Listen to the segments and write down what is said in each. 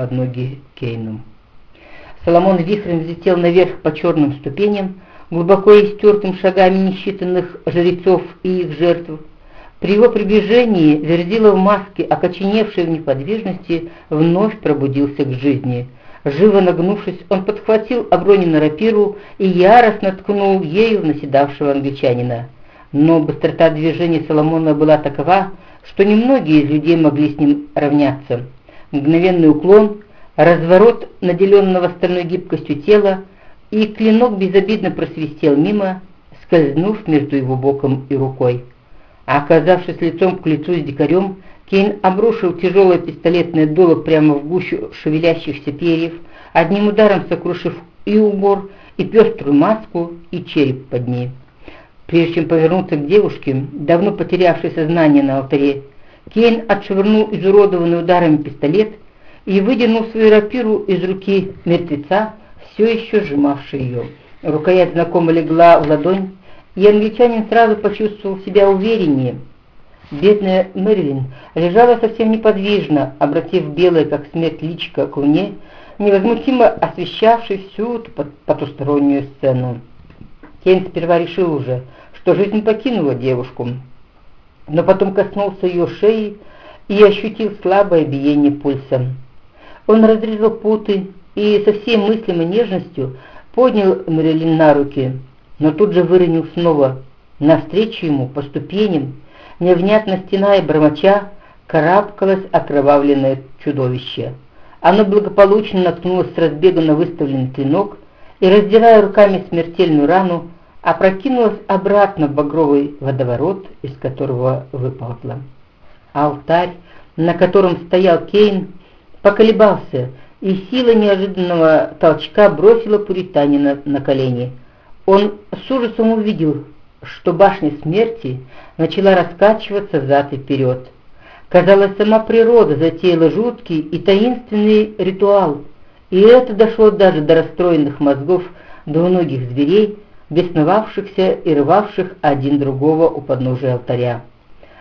под ноги Кейну. Соломон вихрем взлетел наверх по черным ступеням, глубоко истертым шагами несчитанных жрецов и их жертв. При его приближении Верзила в маске, окоченевший в неподвижности, вновь пробудился к жизни. Живо нагнувшись, он подхватил оброненную рапиру и яростно ткнул ею в наседавшего англичанина. Но быстрота движения Соломона была такова, что немногие из людей могли с ним равняться. Мгновенный уклон, разворот наделенного стальной гибкостью тела, и клинок безобидно просвистел мимо, скользнув между его боком и рукой. А оказавшись лицом к лицу с дикарем, Кейн обрушил тяжелое пистолетное дуло прямо в гущу шевелящихся перьев, одним ударом сокрушив и убор, и пеструю маску, и череп под ней. Прежде чем повернуться к девушке, давно потерявшей сознание на алтаре, Кейн отшвырнул изуродованный ударами пистолет и выдернул свою рапиру из руки мертвеца, все еще сжимавший ее. Рукоять знакомо легла в ладонь, и англичанин сразу почувствовал себя увереннее. Бедная Мэрилин лежала совсем неподвижно, обратив белое, как смерть, личико к луне, невозмутимо освещавшей всю эту потустороннюю сцену. Кейн сперва решил уже, что жизнь покинула девушку, но потом коснулся ее шеи и ощутил слабое биение пульса. Он разрезал путы и со всей мыслимой нежностью поднял Мэрилин на руки, но тут же выронил снова. Навстречу ему по ступеням, невнятно стена и бормоча, карабкалось окровавленное чудовище. Оно благополучно наткнулось с разбега на выставленный клинок и, раздирая руками смертельную рану, опрокинулась обратно в багровый водоворот, из которого выползла. Алтарь, на котором стоял Кейн, поколебался, и сила неожиданного толчка бросила пуританина на колени. Он с ужасом увидел, что башня смерти начала раскачиваться взад и вперед. Казалось, сама природа затеяла жуткий и таинственный ритуал, и это дошло даже до расстроенных мозгов двуногих зверей, бесновавшихся и рвавших один другого у подножия алтаря.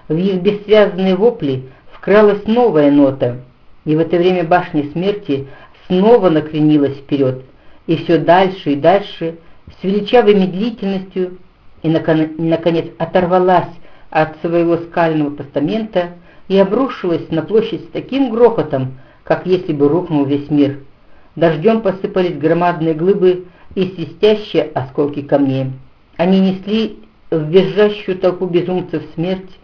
В их бессвязные вопли вкралась новая нота, и в это время башня смерти снова накренилась вперед, и все дальше и дальше, с величавой медлительностью, и, наконец, оторвалась от своего скального постамента и обрушилась на площадь с таким грохотом, как если бы рухнул весь мир. Дождем посыпались громадные глыбы и свистящие осколки камней. Они несли в визжащую толпу безумцев смерть,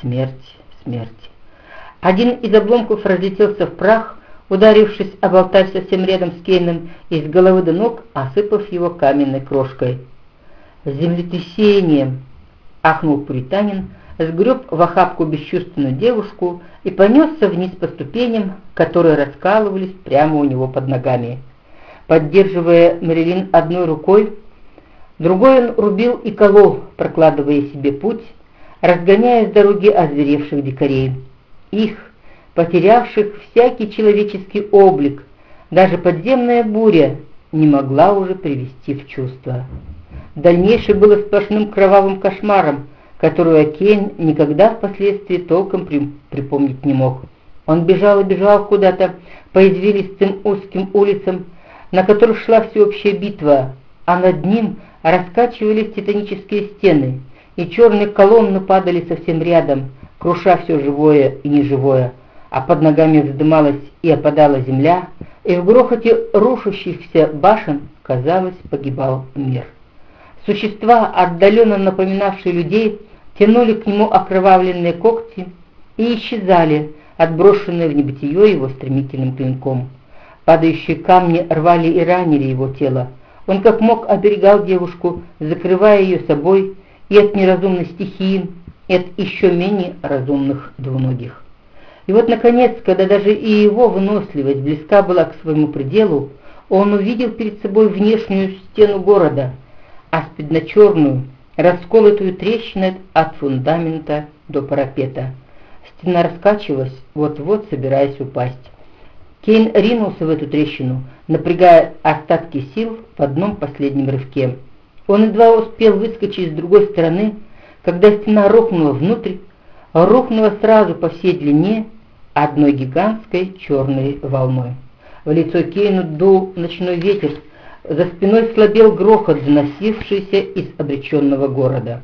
смерть, смерть. Один из обломков разлетелся в прах, ударившись об алтарь совсем рядом с Кейном и с головы до ног, осыпав его каменной крошкой. «Землетрясение!» — ахнул пуританин, сгреб в охапку бесчувственную девушку и понесся вниз по ступеням, которые раскалывались прямо у него под ногами. Поддерживая Мэрилин одной рукой, другой он рубил и колол, прокладывая себе путь, разгоняя с дороги озверевших дикарей. Их, потерявших всякий человеческий облик, даже подземная буря не могла уже привести в чувство. Дальнейшее было сплошным кровавым кошмаром, которую Акен никогда впоследствии толком припомнить не мог. Он бежал и бежал куда-то по извилистым узким улицам, на которых шла всеобщая битва, а над ним раскачивались титанические стены, и черные колонны падали совсем рядом, круша все живое и неживое, а под ногами вздымалась и опадала земля, и в грохоте рушащихся башен, казалось, погибал мир. Существа, отдаленно напоминавшие людей, тянули к нему окровавленные когти и исчезали, отброшенные в небытие его стремительным клинком. Падающие камни рвали и ранили его тело. Он как мог оберегал девушку, закрывая ее собой и от неразумной стихии, и от еще менее разумных двуногих. И вот, наконец, когда даже и его выносливость близка была к своему пределу, он увидел перед собой внешнюю стену города, аспидно-черную, расколотую трещиной от фундамента до парапета. Стена раскачивалась, вот-вот собираясь упасть. Кейн ринулся в эту трещину, напрягая остатки сил в одном последнем рывке. Он едва успел выскочить с другой стороны, когда стена рухнула внутрь, рухнула сразу по всей длине одной гигантской черной волной. В лицо Кейну дул ночной ветер, за спиной слабел грохот, доносившийся из обреченного города.